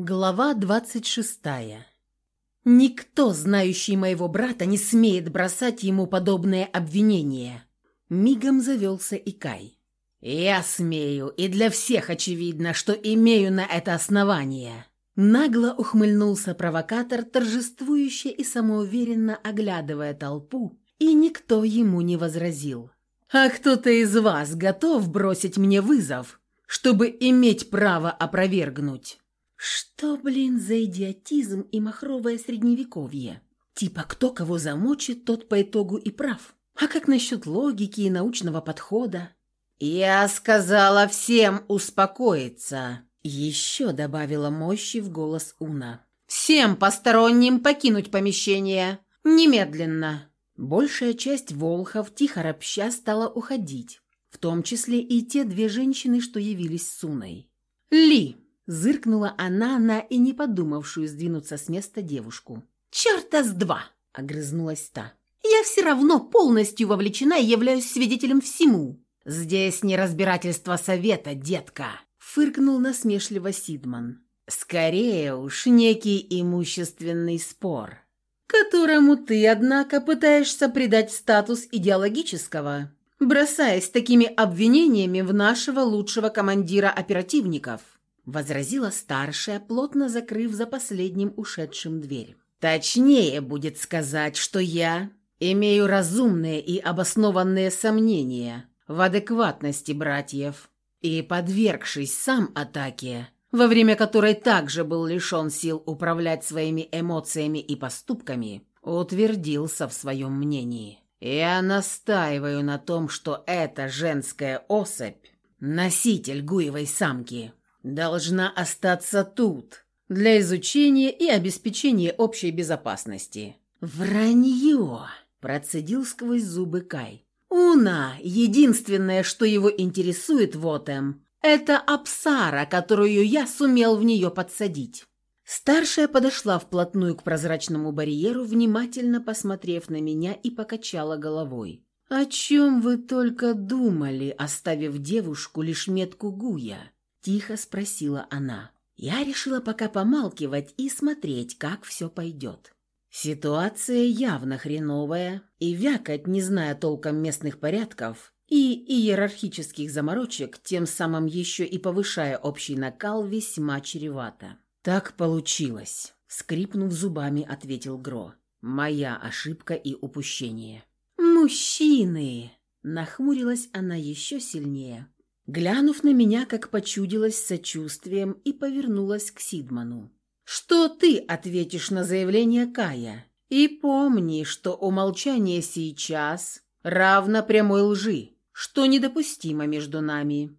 Глава двадцать шестая. Никто, знающий моего брата, не смеет бросать ему подобные обвинения. Мигом завелся и Кай. «Я смею, и для всех очевидно, что имею на это основание». Нагло ухмыльнулся провокатор, торжествующе и самоуверенно оглядывая толпу, и никто ему не возразил. «А кто-то из вас готов бросить мне вызов, чтобы иметь право опровергнуть?» Что, блин, за идиотизм и махровое средневековье? Типа, кто кого замочит, тот по итогу и прав. А как насчет логики и научного подхода? «Я сказала всем успокоиться», — еще добавила мощи в голос Уна. «Всем посторонним покинуть помещение. Немедленно». Большая часть волхов, тихо ропща, стала уходить, в том числе и те две женщины, что явились с Уной. «Ли!» Зыркнула она на и не подумавшую сдвинуться с места девушку. «Черта с два!» – огрызнулась та. «Я все равно полностью вовлечена и являюсь свидетелем всему». «Здесь не разбирательство совета, детка!» – фыркнул насмешливо Сидман. «Скорее уж некий имущественный спор, которому ты, однако, пытаешься придать статус идеологического, бросаясь такими обвинениями в нашего лучшего командира оперативников» возразила старшая, плотно закрыв за последним ушедшим дверь. «Точнее будет сказать, что я имею разумные и обоснованные сомнения в адекватности братьев и, подвергшись сам атаке, во время которой также был лишен сил управлять своими эмоциями и поступками, утвердился в своем мнении. Я настаиваю на том, что эта женская особь – носитель гуевой самки – должна остаться тут для изучения и обеспечения общей безопасности». «Вранье!» – процедил сквозь зубы Кай. «Уна, единственное, что его интересует в этом, это Апсара, которую я сумел в нее подсадить». Старшая подошла вплотную к прозрачному барьеру, внимательно посмотрев на меня и покачала головой. «О чем вы только думали, оставив девушку лишь метку Гуя?» Тихо спросила она. Я решила пока помалкивать и смотреть, как все пойдет. Ситуация явно хреновая, и вякать, не зная толком местных порядков и иерархических заморочек, тем самым еще и повышая общий накал, весьма чревато. «Так получилось», — скрипнув зубами, ответил Гро. «Моя ошибка и упущение». «Мужчины!» — нахмурилась она еще сильнее глянув на меня, как почудилась сочувствием, и повернулась к Сидману. «Что ты ответишь на заявление Кая? И помни, что умолчание сейчас равно прямой лжи, что недопустимо между нами».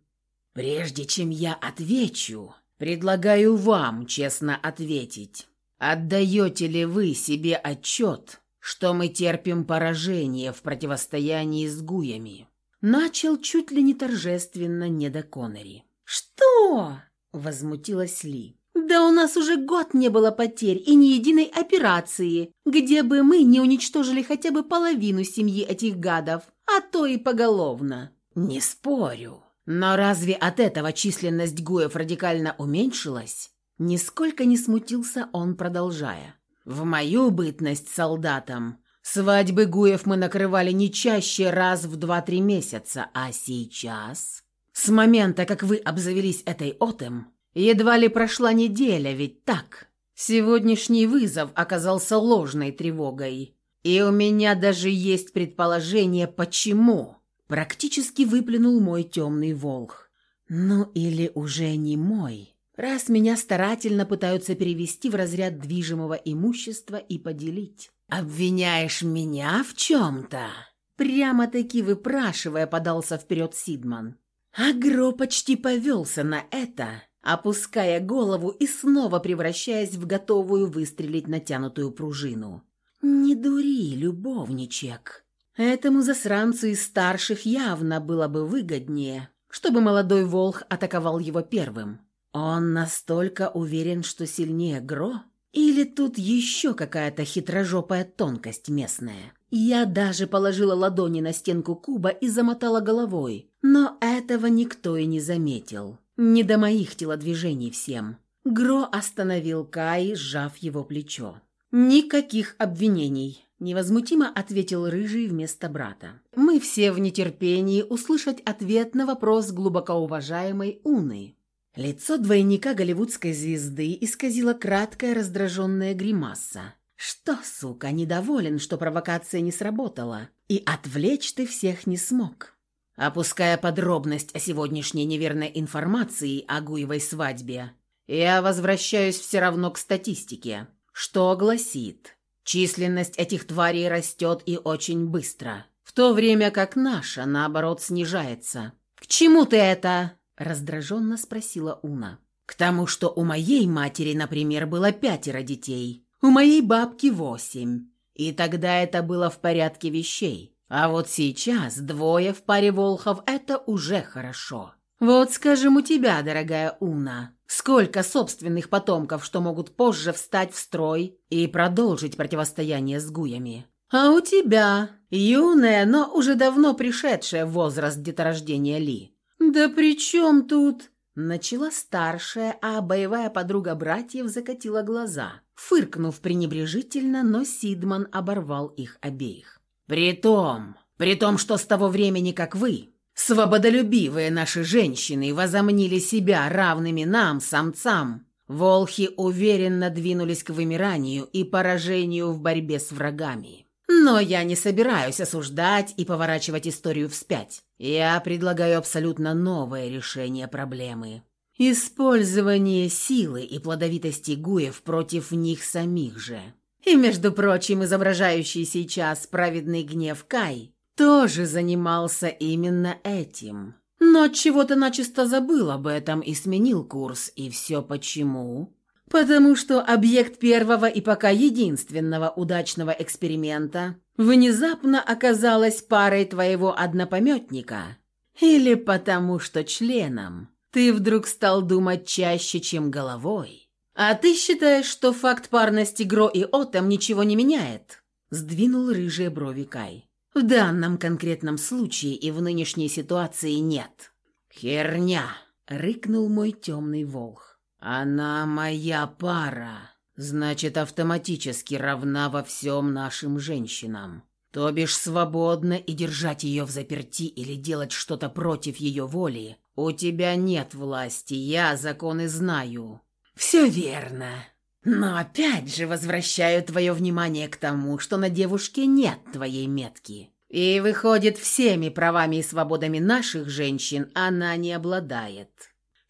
«Прежде чем я отвечу, предлагаю вам честно ответить. Отдаете ли вы себе отчет, что мы терпим поражение в противостоянии с гуями?» Начал чуть ли не торжественно не до Коннери. «Что?» – возмутилась Ли. «Да у нас уже год не было потерь и ни единой операции, где бы мы не уничтожили хотя бы половину семьи этих гадов, а то и поголовно». «Не спорю. Но разве от этого численность гуев радикально уменьшилась?» Нисколько не смутился он, продолжая. «В мою бытность солдатом Свадьбы Гуев мы накрывали не чаще раз в два-три месяца, а сейчас... С момента, как вы обзавелись этой отем, едва ли прошла неделя, ведь так? Сегодняшний вызов оказался ложной тревогой. И у меня даже есть предположение, почему. Практически выплюнул мой темный волх. Ну или уже не мой, раз меня старательно пытаются перевести в разряд движимого имущества и поделить. «Обвиняешь меня в чем-то?» Прямо-таки выпрашивая, подался вперед Сидман. Агро почти повелся на это, опуская голову и снова превращаясь в готовую выстрелить натянутую пружину. «Не дури, любовничек. Этому засранцу из старших явно было бы выгоднее, чтобы молодой волх атаковал его первым. Он настолько уверен, что сильнее Гро?» Или тут еще какая-то хитрожопая тонкость местная? Я даже положила ладони на стенку куба и замотала головой, но этого никто и не заметил. Не до моих телодвижений всем. Гро остановил Кай, сжав его плечо. «Никаких обвинений», – невозмутимо ответил Рыжий вместо брата. «Мы все в нетерпении услышать ответ на вопрос глубоко уважаемой Уны». Лицо двойника голливудской звезды исказило краткая раздраженная гримаса. «Что, сука, недоволен, что провокация не сработала, и отвлечь ты всех не смог?» Опуская подробность о сегодняшней неверной информации о Гуевой свадьбе, я возвращаюсь все равно к статистике что гласит, численность этих тварей растет и очень быстро, в то время как наша, наоборот, снижается. «К чему ты это?» – раздраженно спросила Уна. «К тому, что у моей матери, например, было пятеро детей, у моей бабки восемь, и тогда это было в порядке вещей. А вот сейчас двое в паре волхов – это уже хорошо. Вот, скажем, у тебя, дорогая Уна, Сколько собственных потомков, что могут позже встать в строй и продолжить противостояние с гуями. А у тебя, юная, но уже давно пришедшая в возраст деторождения Ли. Да при чем тут? Начала старшая, а боевая подруга братьев закатила глаза, фыркнув пренебрежительно, но Сидман оборвал их обеих. «При том, при том, что с того времени, как вы, Свободолюбивые наши женщины возомнили себя равными нам, самцам. Волхи уверенно двинулись к вымиранию и поражению в борьбе с врагами. Но я не собираюсь осуждать и поворачивать историю вспять. Я предлагаю абсолютно новое решение проблемы. Использование силы и плодовитости гуев против них самих же. И, между прочим, изображающий сейчас праведный гнев Кай тоже занимался именно этим. Но чего-то начисто забыл об этом и сменил курс. И все почему? Потому что объект первого и пока единственного удачного эксперимента внезапно оказалась парой твоего однопометника. Или потому что членом. Ты вдруг стал думать чаще, чем головой. А ты считаешь, что факт парности Гро и Отом ничего не меняет? Сдвинул рыжие брови Кай. В данном конкретном случае и в нынешней ситуации нет. «Херня!» — рыкнул мой темный волх. «Она моя пара, значит, автоматически равна во всем нашим женщинам. То бишь свободно и держать ее в заперти или делать что-то против ее воли. У тебя нет власти, я законы знаю». «Все верно», но опять же возвращаю твое внимание к тому, что на девушке нет твоей метки. И выходит, всеми правами и свободами наших женщин она не обладает.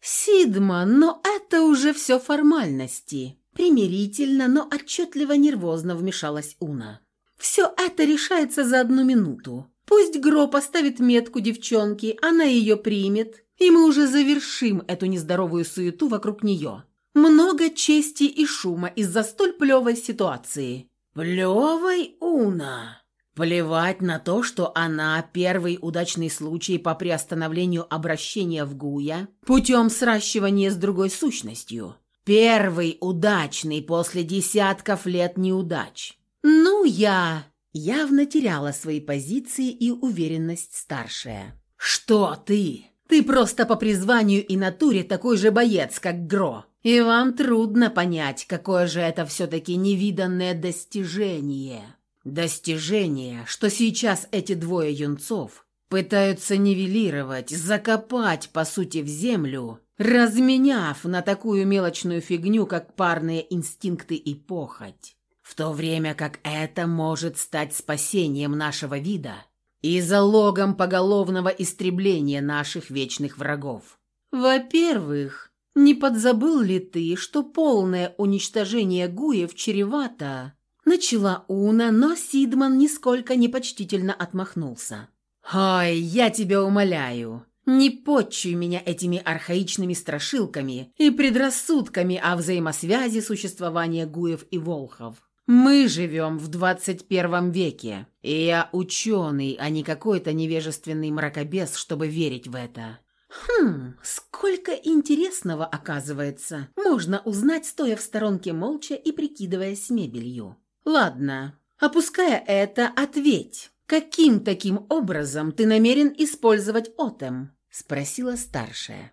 Сидма, но это уже все формальности. Примирительно, но отчетливо нервозно вмешалась Уна. Все это решается за одну минуту. Пусть Гро поставит метку девчонки, она ее примет, и мы уже завершим эту нездоровую суету вокруг нее. Много чести и шума из-за столь плевой ситуации. Плевой, Уна? Плевать на то, что она первый удачный случай по приостановлению обращения в Гуя путем сращивания с другой сущностью. Первый удачный после десятков лет неудач. Ну, я явно теряла свои позиции и уверенность старшая. «Что ты? Ты просто по призванию и натуре такой же боец, как Гро. И вам трудно понять, какое же это все-таки невиданное достижение. Достижение, что сейчас эти двое юнцов пытаются нивелировать, закопать, по сути, в землю, разменяв на такую мелочную фигню, как парные инстинкты и похоть. В то время как это может стать спасением нашего вида и залогом поголовного истребления наших вечных врагов. Во-первых, не подзабыл ли ты, что полное уничтожение гуев чревато?» Начала Уна, но Сидман нисколько непочтительно отмахнулся. «Ой, я тебя умоляю, не подчуй меня этими архаичными страшилками и предрассудками о взаимосвязи существования гуев и волхов. Мы живем в 21 веке, и я ученый, а не какой-то невежественный мракобес, чтобы верить в это. Хм, сколько интересного, оказывается, можно узнать, стоя в сторонке молча и прикидываясь мебелью. Ладно, опуская это, ответь. Каким таким образом ты намерен использовать Отем? Спросила старшая.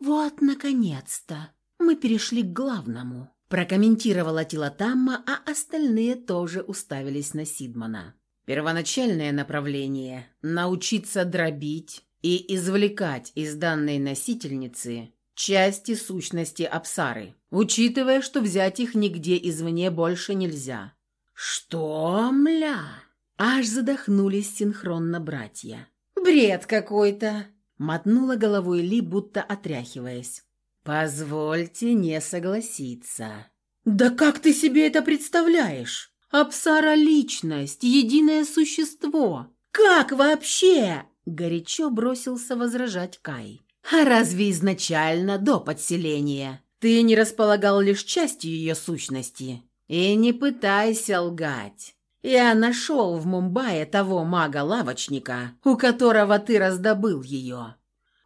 Вот, наконец-то. мы перешли к главному. Прокомментировала Тилатамма, а остальные тоже уставились на Сидмана. Первоначальное направление – научиться дробить и извлекать из данной носительницы части сущности Апсары, учитывая, что взять их нигде извне больше нельзя. «Что, мля?» Аж задохнулись синхронно братья. «Бред какой-то!» Мотнула головой Ли, будто отряхиваясь. «Позвольте не согласиться». «Да как ты себе это представляешь? Апсара — личность, единое существо. Как вообще?» Горячо бросился возражать Кай. «А разве изначально, до подселения, ты не располагал лишь частью ее сущности? И не пытайся лгать. Я нашел в Мумбаи того мага-лавочника, у которого ты раздобыл ее».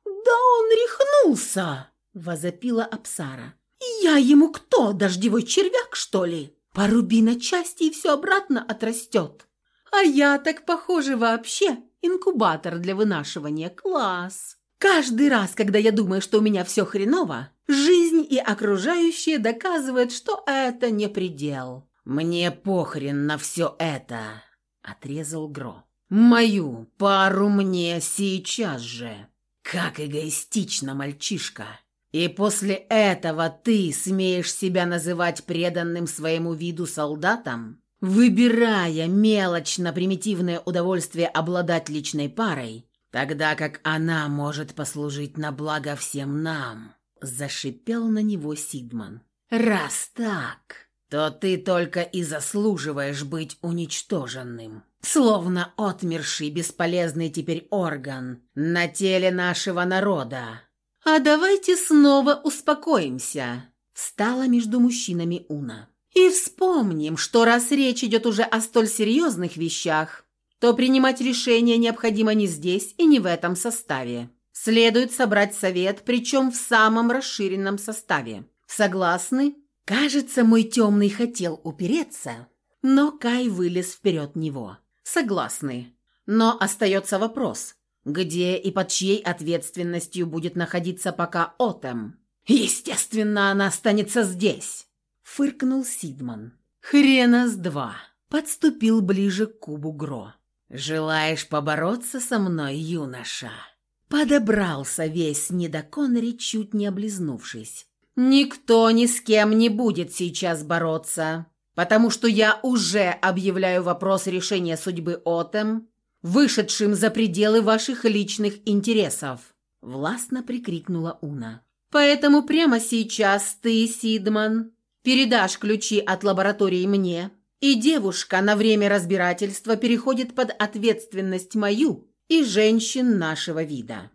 «Да он рехнулся!» – возопила Апсара. «Я ему кто, дождевой червяк, что ли? Поруби на части, и все обратно отрастет. А я так, похоже, вообще инкубатор для вынашивания. Класс!» Каждый раз, когда я думаю, что у меня все хреново, жизнь и окружающие доказывают, что это не предел. «Мне похрен на все это», — отрезал Гро. «Мою пару мне сейчас же». Как эгоистично, мальчишка. И после этого ты смеешь себя называть преданным своему виду солдатом? Выбирая мелочно-примитивное удовольствие обладать личной парой, тогда как она может послужить на благо всем нам», — зашипел на него Сидман. «Раз так, то ты только и заслуживаешь быть уничтоженным, словно отмерший бесполезный теперь орган на теле нашего народа». «А давайте снова успокоимся», — встала между мужчинами Уна. «И вспомним, что раз речь идет уже о столь серьезных вещах, то принимать решение необходимо не здесь и не в этом составе. Следует собрать совет, причем в самом расширенном составе. Согласны? Кажется, мой темный хотел упереться, но Кай вылез вперед него. Согласны. Но остается вопрос, где и под чьей ответственностью будет находиться пока Отем? Естественно, она останется здесь, фыркнул Сидман. Хрена с два. Подступил ближе к кубу Гро. «Желаешь побороться со мной, юноша?» Подобрался весь недоконри, чуть не облизнувшись. «Никто ни с кем не будет сейчас бороться, потому что я уже объявляю вопрос решения судьбы Отем, вышедшим за пределы ваших личных интересов», — властно прикрикнула Уна. «Поэтому прямо сейчас ты, Сидман, передашь ключи от лаборатории мне, и девушка на время разбирательства переходит под ответственность мою и женщин нашего вида.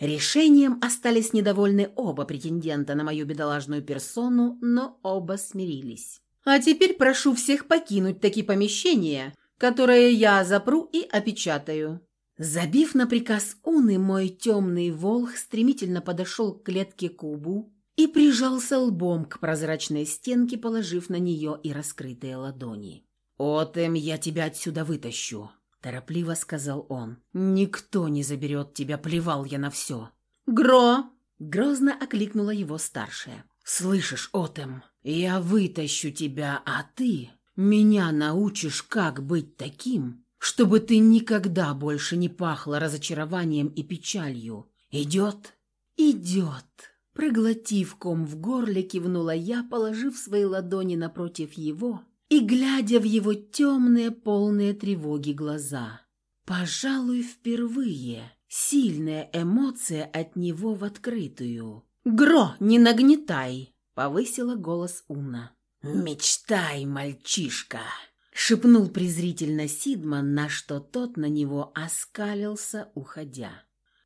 Решением остались недовольны оба претендента на мою бедолажную персону, но оба смирились. А теперь прошу всех покинуть такие помещения, которые я запру и опечатаю. Забив на приказ Уны, мой темный волх стремительно подошел к клетке кубу, и прижался лбом к прозрачной стенке, положив на нее и раскрытые ладони. «Отем, я тебя отсюда вытащу», — торопливо сказал он. «Никто не заберет тебя, плевал я на все». «Гро!» — грозно окликнула его старшая. «Слышишь, Отем, я вытащу тебя, а ты меня научишь, как быть таким, чтобы ты никогда больше не пахла разочарованием и печалью. Идет?» «Идет!» Проглотив ком в горле, кивнула я, положив свои ладони напротив его и глядя в его темные, полные тревоги глаза. Пожалуй, впервые сильная эмоция от него в открытую. «Гро, не нагнетай!» — повысила голос Уна. «Мечтай, мальчишка!» — шепнул презрительно Сидман, на что тот на него оскалился, уходя.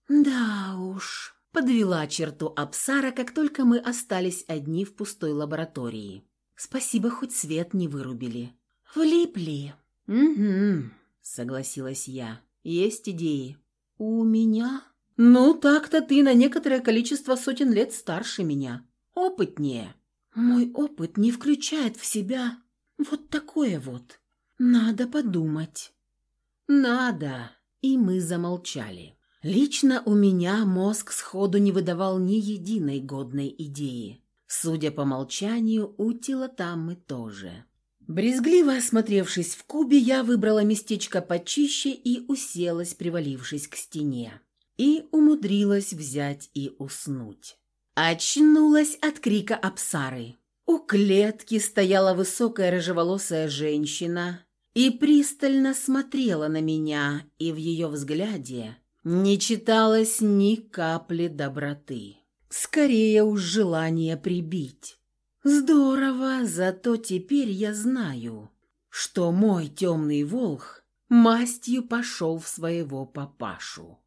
«Да уж...» Подвела черту Апсара, как только мы остались одни в пустой лаборатории. Спасибо, хоть свет не вырубили. Влипли. Угу, согласилась я. Есть идеи. У меня? Ну, так-то ты на некоторое количество сотен лет старше меня. Опытнее. Мой опыт не включает в себя вот такое вот. Надо подумать. Надо. И мы замолчали. Лично у меня мозг сходу не выдавал ни единой годной идеи. Судя по молчанию, у Тилотаммы тоже. Брезгливо осмотревшись в кубе, я выбрала местечко почище и уселась, привалившись к стене. И умудрилась взять и уснуть. Очнулась от крика Апсары. У клетки стояла высокая рыжеволосая женщина и пристально смотрела на меня, и в ее взгляде не читалось ни капли доброты. Скорее уж желание прибить. Здорово, зато теперь я знаю, что мой темный волх мастью пошел в своего папашу.